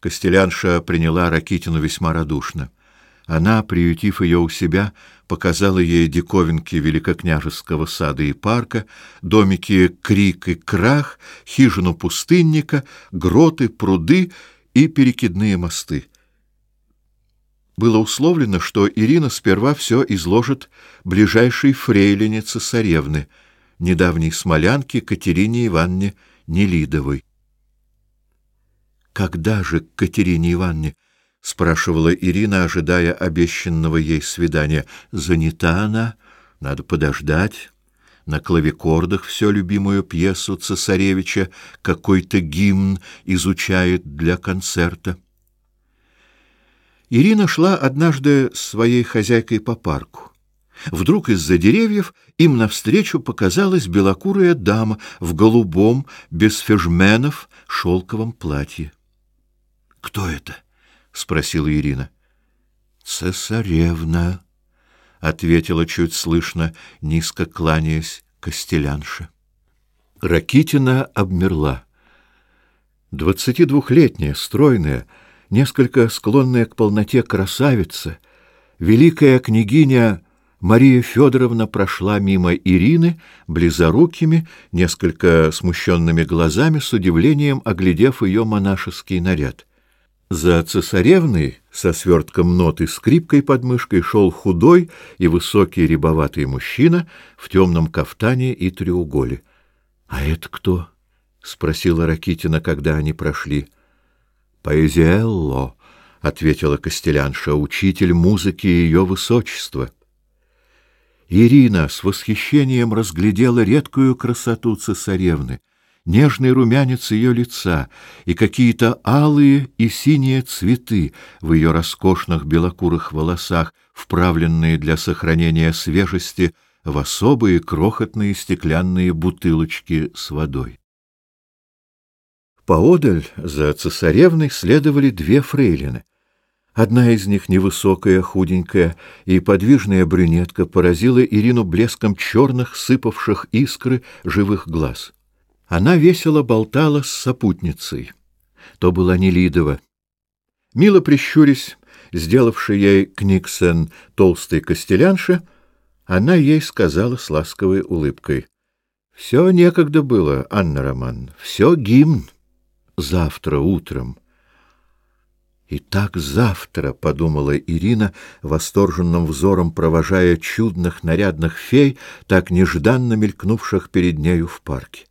Костелянша приняла Ракитину весьма радушно. Она, приютив ее у себя, показала ей диковинки великокняжеского сада и парка, домики Крик и Крах, хижину пустынника, гроты, пруды и перекидные мосты. Было условлено, что Ирина сперва все изложит ближайшей фрейлине цесаревны, недавней смолянке Катерине Ивановне Нелидовой. «Когда же к Катерине Ивановне?» — спрашивала Ирина, ожидая обещанного ей свидания. «Занята она, надо подождать». На клавикордах все любимую пьесу цесаревича какой-то гимн изучает для концерта. Ирина шла однажды с своей хозяйкой по парку. Вдруг из-за деревьев им навстречу показалась белокурая дама в голубом, без фежменов, шелковом платье. «Кто это?» — спросила Ирина. «Цесаревна», — ответила чуть слышно, низко кланяясь костелянша. Ракитина обмерла. Двадцатидвухлетняя, стройная, несколько склонная к полноте красавица, великая княгиня Мария Федоровна прошла мимо Ирины, близорукими, несколько смущенными глазами, с удивлением оглядев ее монашеский наряд. За цесаревной со свертком ноты скрипкой под мышкой шел худой и высокий рябоватый мужчина в темном кафтане и треуголе. — А это кто? — спросила Ракитина, когда они прошли. — Поэзиэлло, — ответила Костелянша, — учитель музыки ее высочества. Ирина с восхищением разглядела редкую красоту цесаревны — нежный румянец ее лица и какие-то алые и синие цветы в ее роскошных белокурых волосах, вправленные для сохранения свежести в особые крохотные стеклянные бутылочки с водой. Поодаль за цесаревной следовали две фрейлины. Одна из них, невысокая, худенькая и подвижная брюнетка, поразила Ирину блеском черных, сыпавших искры живых глаз — она весело болтала с сопутницей. То была Нелидова. Мило прищурясь, сделавший ей Книксен толстой костелянше, она ей сказала с ласковой улыбкой. — Все некогда было, Анна Роман, все гимн. Завтра утром. И так завтра, — подумала Ирина, восторженным взором провожая чудных нарядных фей, так нежданно мелькнувших перед нею в парке.